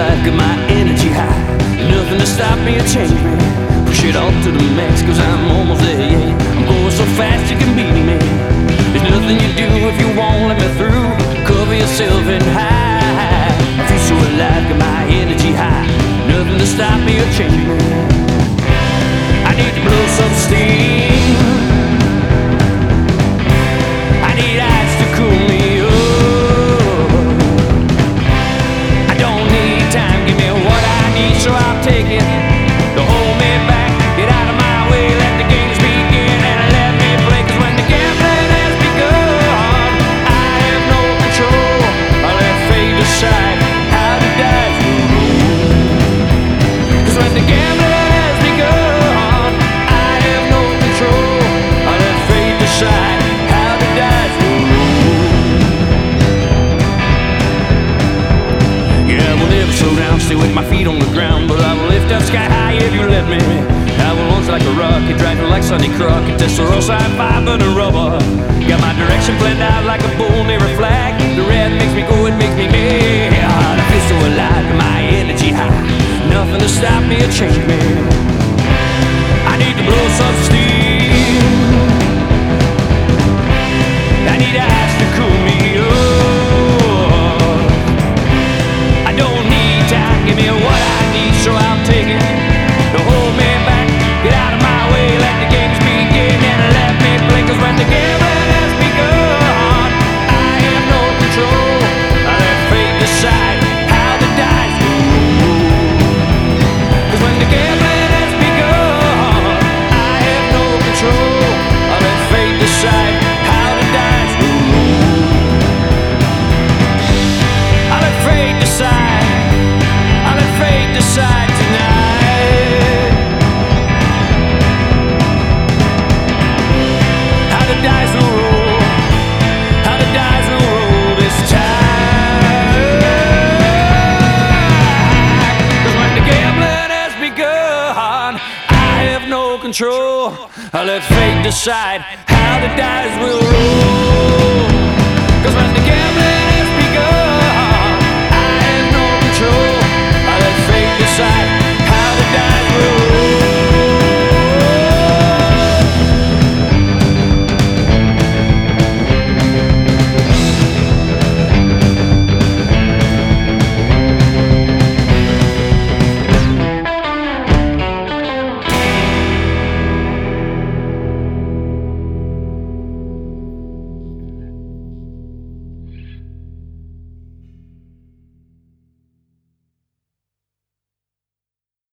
alive, got my energy high. Nothing to stop me or change me. Push it all to the max, cause I'm almost there, yeah. I'm going so fast you can beat me. There's nothing you do if you won't let me through. Cover yourself and high. I feel so alive, got my energy high. Nothing to stop me or change me. I need to blow some steam. So I'll take it. Never slow down, stay with my feet on the ground, but I will lift up sky high if you let me. I will launch like a rocket, driving like Sonny Crockett, Testarossa, fiber and rubber. Got my direction planned out like a bull near a flag. The red makes me go, it makes me mad. I feel so alive, my energy high. Nothing to stop me or change me. Control. I let fate decide how the dice will roll.